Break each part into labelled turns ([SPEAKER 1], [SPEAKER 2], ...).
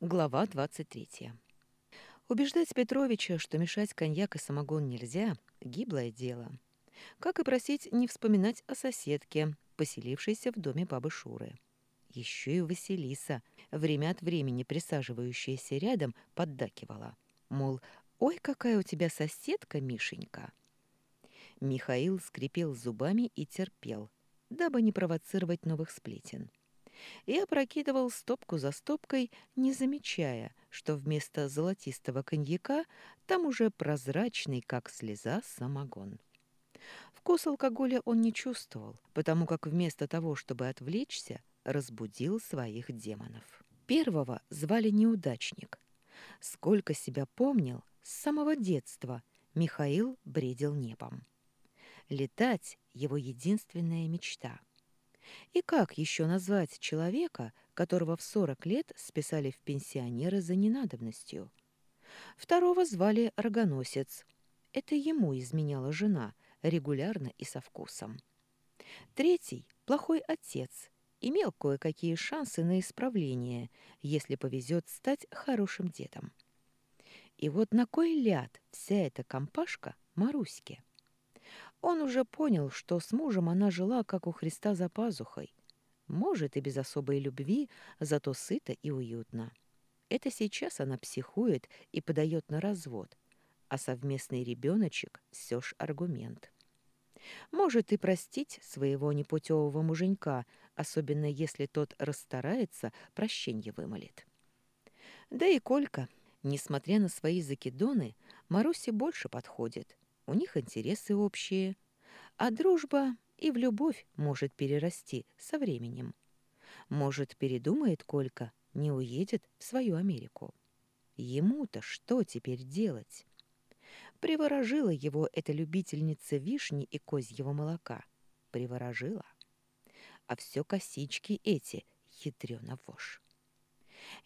[SPEAKER 1] Глава 23. Убеждать Петровича, что мешать коньяк и самогон нельзя, гиблое дело. Как и просить не вспоминать о соседке, поселившейся в доме бабы Шуры. Еще и Василиса, время от времени присаживающаяся рядом, поддакивала. Мол, «Ой, какая у тебя соседка, Мишенька!» Михаил скрипел зубами и терпел, дабы не провоцировать новых сплетен и опрокидывал стопку за стопкой, не замечая, что вместо золотистого коньяка там уже прозрачный, как слеза, самогон. Вкус алкоголя он не чувствовал, потому как вместо того, чтобы отвлечься, разбудил своих демонов. Первого звали Неудачник. Сколько себя помнил, с самого детства Михаил бредил небом. Летать — его единственная мечта — и как еще назвать человека, которого в 40 лет списали в пенсионеры за ненадобностью? Второго звали Рогоносец. Это ему изменяла жена, регулярно и со вкусом. Третий – плохой отец. Имел кое-какие шансы на исправление, если повезет стать хорошим дедом. И вот на кой ляд вся эта компашка Маруське? Он уже понял, что с мужем она жила, как у Христа за пазухой. Может, и без особой любви, зато сыто и уютно. Это сейчас она психует и подает на развод, а совместный ребеночек все ж аргумент. Может и простить своего непутевого муженька, особенно если тот расстарается, прощенье вымолит. Да и Колька, несмотря на свои закидоны, Марусе больше подходит — у них интересы общие, а дружба и в любовь может перерасти со временем. Может, передумает Колька, не уедет в свою Америку. Ему-то что теперь делать? Приворожила его эта любительница вишни и козьего молока. Приворожила. А все косички эти, хитрёна вошь.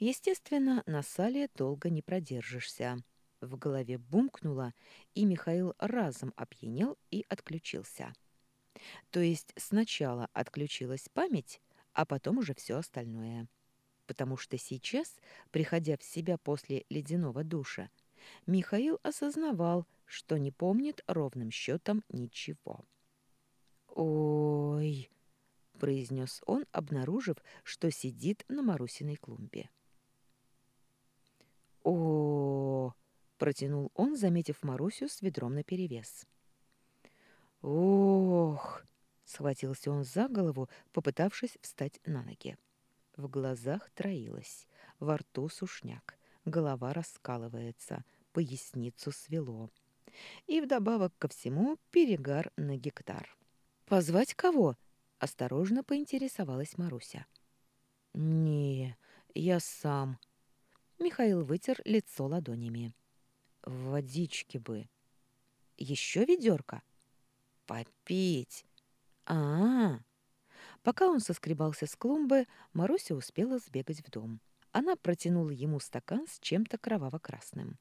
[SPEAKER 1] Естественно, на сале долго не продержишься. В голове бумкнуло, и Михаил разом опьянел и отключился. То есть сначала отключилась память, а потом уже все остальное. Потому что сейчас, приходя в себя после ледяного душа, Михаил осознавал, что не помнит ровным счетом ничего. «Ой!» — произнес он, обнаружив, что сидит на Марусиной клумбе. «О!» Протянул он, заметив Марусю с ведром наперевес. «Ох!» — схватился он за голову, попытавшись встать на ноги. В глазах троилось, во рту сушняк, голова раскалывается, поясницу свело. И вдобавок ко всему перегар на гектар. «Позвать кого?» — осторожно поинтересовалась Маруся. «Не, я сам». Михаил вытер лицо ладонями. Водички бы. Еще ведерко? Попить. А, -а, а Пока он соскребался с клумбы, Маруся успела сбегать в дом. Она протянула ему стакан с чем-то кроваво-красным.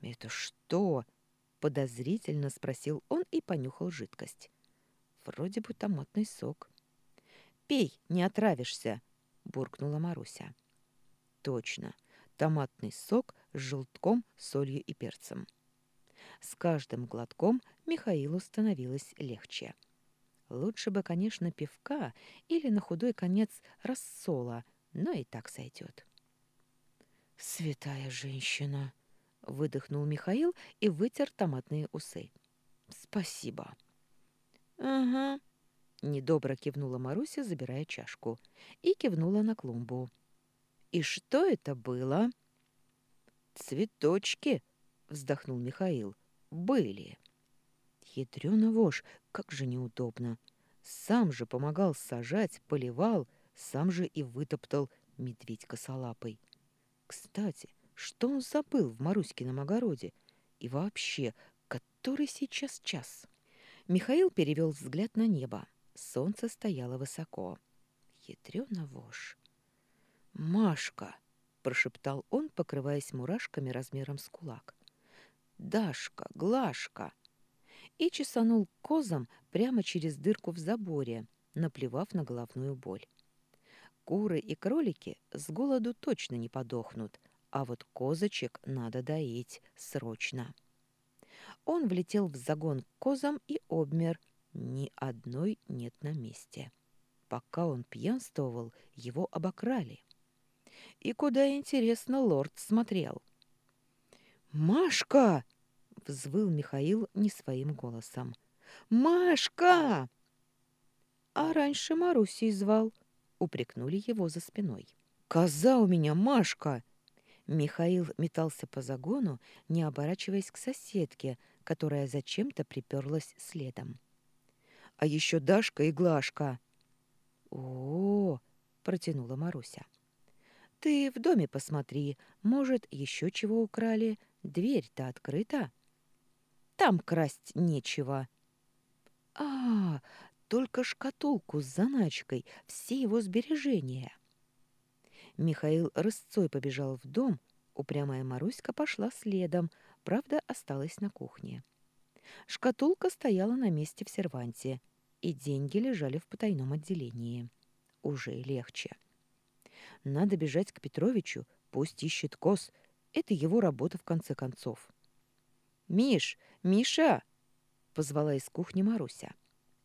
[SPEAKER 1] «Это что?» — подозрительно спросил он и понюхал жидкость. «Вроде бы томатный сок». «Пей, не отравишься!» — буркнула Маруся. «Точно томатный сок с желтком, солью и перцем. С каждым глотком Михаилу становилось легче. Лучше бы, конечно, пивка или на худой конец рассола, но и так сойдет. «Святая женщина!» — выдохнул Михаил и вытер томатные усы. «Спасибо». «Ага», — недобро кивнула Маруся, забирая чашку, и кивнула на клумбу. «И что это было?» «Цветочки», — вздохнул Михаил, — «были». Ядрёна вошь, как же неудобно. Сам же помогал сажать, поливал, сам же и вытоптал медведь косолапый. Кстати, что он забыл в Маруськином огороде? И вообще, который сейчас час? Михаил перевел взгляд на небо. Солнце стояло высоко. Ядрёна вошь. «Машка!» — прошептал он, покрываясь мурашками размером с кулак. «Дашка, Глашка!» И чесанул козам прямо через дырку в заборе, наплевав на головную боль. Куры и кролики с голоду точно не подохнут, а вот козочек надо доить срочно. Он влетел в загон к козам и обмер. Ни одной нет на месте. Пока он пьянствовал, его обокрали. И куда, интересно, лорд смотрел. «Машка!» — взвыл Михаил не своим голосом. «Машка!» А раньше Марусей звал. Упрекнули его за спиной. «Коза у меня, Машка!» Михаил метался по загону, не оборачиваясь к соседке, которая зачем-то приперлась следом. «А еще Дашка и Глашка!» «О-о-о!» — протянула Маруся. «Ты в доме посмотри, может, еще чего украли? Дверь-то открыта». «Там красть нечего». «А, только шкатулку с заначкой, все его сбережения». Михаил рысцой побежал в дом, упрямая Маруська пошла следом, правда, осталась на кухне. Шкатулка стояла на месте в серванте, и деньги лежали в потайном отделении. Уже легче. Надо бежать к Петровичу, пусть ищет коз. Это его работа в конце концов. «Миш! Миша!» — позвала из кухни Маруся.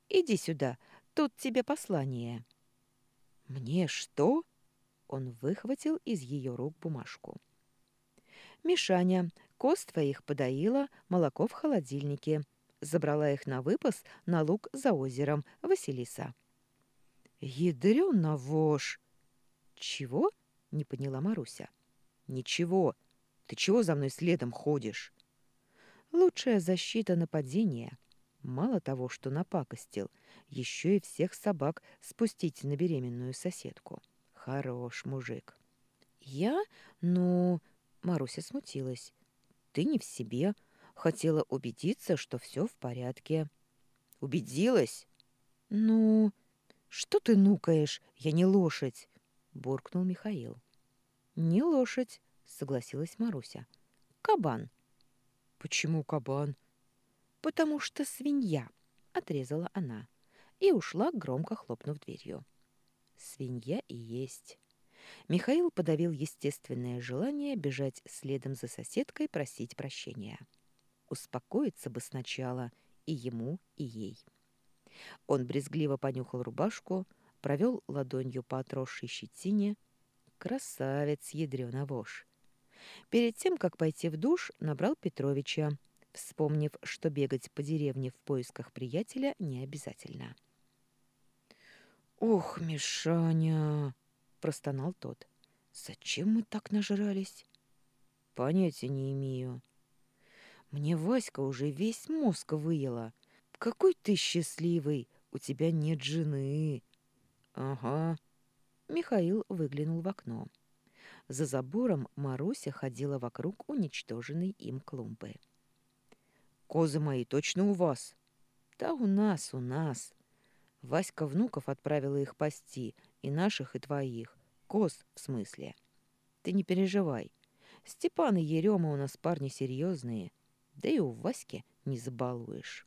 [SPEAKER 1] «Иди сюда, тут тебе послание». «Мне что?» — он выхватил из ее рук бумажку. «Мишаня, коз твоих подоила, молоко в холодильнике. Забрала их на выпас на луг за озером, Василиса». «Ядрёна вошь!» «Чего?» — не поняла Маруся. «Ничего. Ты чего за мной следом ходишь?» «Лучшая защита нападения. Мало того, что напакостил, еще и всех собак спустить на беременную соседку. Хорош мужик». «Я? Ну...» — Маруся смутилась. «Ты не в себе. Хотела убедиться, что все в порядке». «Убедилась?» «Ну...» «Что ты нукаешь? Я не лошадь!» — буркнул Михаил. «Не лошадь», — согласилась Маруся. «Кабан». «Почему кабан?» «Потому что свинья», — отрезала она и ушла, громко хлопнув дверью. «Свинья и есть». Михаил подавил естественное желание бежать следом за соседкой просить прощения. Успокоиться бы сначала и ему, и ей. Он брезгливо понюхал рубашку, провел ладонью по отросшей щетине. Красавец, ядрёна вошь. Перед тем, как пойти в душ, набрал Петровича, вспомнив, что бегать по деревне в поисках приятеля не обязательно. «Ох, Мишаня!» — простонал тот. «Зачем мы так нажрались?» «Понятия не имею». «Мне Васька уже весь мозг выела. Какой ты счастливый! У тебя нет жены!» «Ага». Михаил выглянул в окно. За забором Маруся ходила вокруг уничтоженной им клумбы. «Козы мои точно у вас?» «Да у нас, у нас». Васька внуков отправила их пасти, и наших, и твоих. Коз, в смысле. Ты не переживай. Степан и Ерема у нас парни серьезные, да и у Васьки не забалуешь.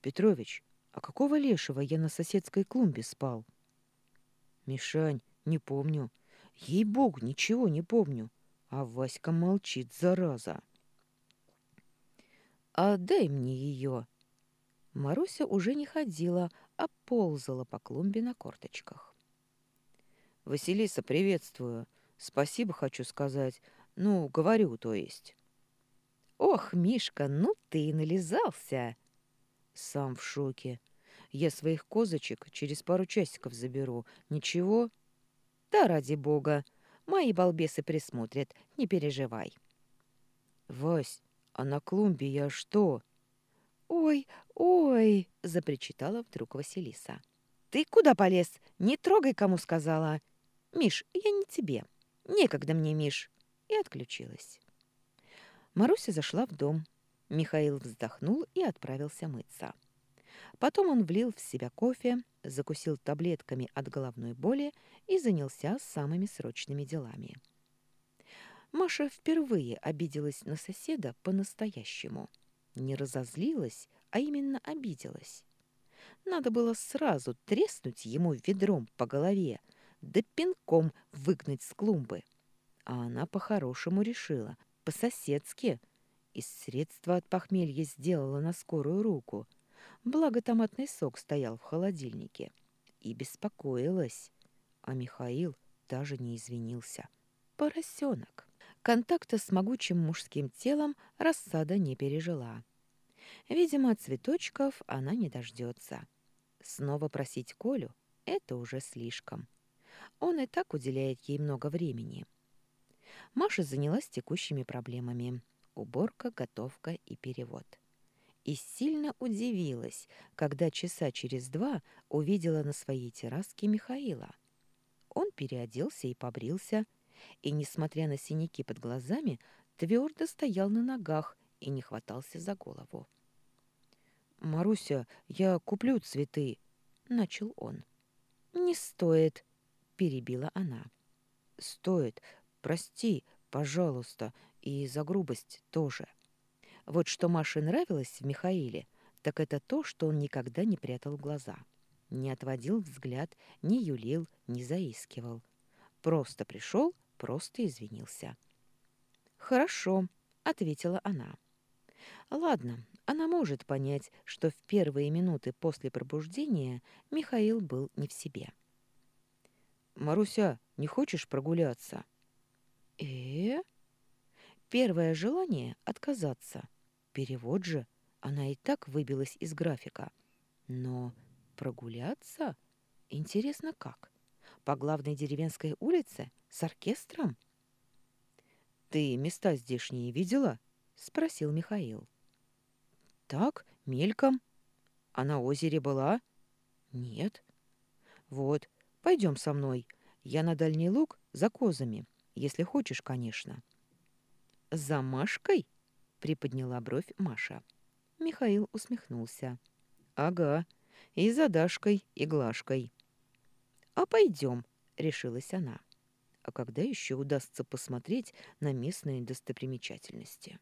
[SPEAKER 1] Петрович, а какого лешего я на соседской клумбе спал? Мишань, не помню. Ей-богу, ничего не помню. А Васька молчит, зараза. А дай мне ее. Маруся уже не ходила, а ползала по клумбе на корточках. Василиса, приветствую. Спасибо хочу сказать. Ну, говорю, то есть. Ох, Мишка, ну ты и нализался. Сам в шоке. Я своих козочек через пару часиков заберу. Ничего? Да ради бога. Мои балбесы присмотрят, не переживай. Вась, а на клумбе я что? Ой, ой, запричитала вдруг Василиса. Ты куда полез? Не трогай, кому сказала. Миш, я не тебе. Некогда мне, Миш. И отключилась. Маруся зашла в дом. Михаил вздохнул и отправился мыться. Потом он влил в себя кофе, закусил таблетками от головной боли и занялся самыми срочными делами. Маша впервые обиделась на соседа по-настоящему. Не разозлилась, а именно обиделась. Надо было сразу треснуть ему ведром по голове, да пинком выгнать с клумбы. А она по-хорошему решила, по-соседски. Из средства от похмелья сделала на скорую руку. Благо томатный сок стоял в холодильнике. И беспокоилась. А Михаил даже не извинился. Поросенок. Контакта с могучим мужским телом рассада не пережила. Видимо, цветочков она не дождется. Снова просить Колю — это уже слишком. Он и так уделяет ей много времени. Маша занялась текущими проблемами — уборка, готовка и перевод. И сильно удивилась, когда часа через два увидела на своей терраске Михаила. Он переоделся и побрился — и, несмотря на синяки под глазами, твердо стоял на ногах и не хватался за голову. «Маруся, я куплю цветы», — начал он. «Не стоит», — перебила она. «Стоит. Прости, пожалуйста, и за грубость тоже». Вот что Маше нравилось в Михаиле, так это то, что он никогда не прятал глаза. Не отводил взгляд, не юлил, не заискивал. Просто пришел, просто извинился. «Хорошо», — ответила она. «Ладно, она может понять, что в первые минуты после пробуждения Михаил был не в себе». «Маруся, не хочешь прогуляться?» «Э?» Первое желание — отказаться. Перевод же, она и так выбилась из графика. Но прогуляться? Интересно, как? По главной деревенской улице? С оркестром? «Ты места здешние видела?» — спросил Михаил. «Так, мельком. А на озере была?» «Нет». «Вот, пойдем со мной. Я на дальний луг за козами, если хочешь, конечно». «За Машкой?» — приподняла бровь Маша. Михаил усмехнулся. «Ага, и за Дашкой, и Глашкой». «А пойдем», — решилась она. «А когда еще удастся посмотреть на местные достопримечательности?»